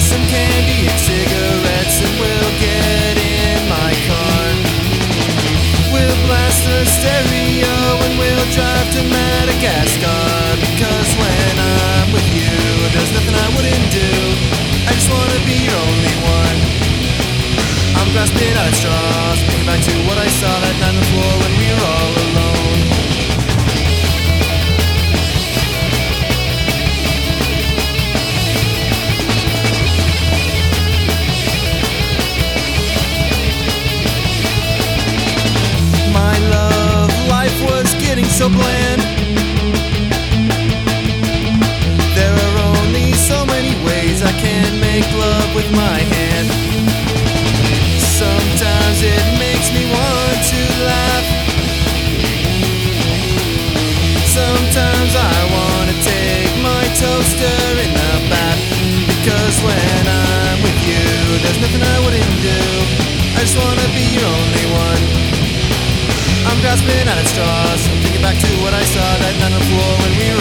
some candy and cigarettes and we'll get in my car. We'll blast the stereo and we'll drive to Madagascar. Because when I'm with you, there's nothing I wouldn't do. I just wanna be your only one. I'm grasping at straws, back to what I saw so bland. There are only so many ways I can make love with my hand. Sometimes it makes me want to laugh. Sometimes I wanna take my toaster in the bath. Because when I'm with you, there's nothing I wouldn't do. I just wanna be your only one. I'm grasping at at straws, back to what I saw that night on the floor when we.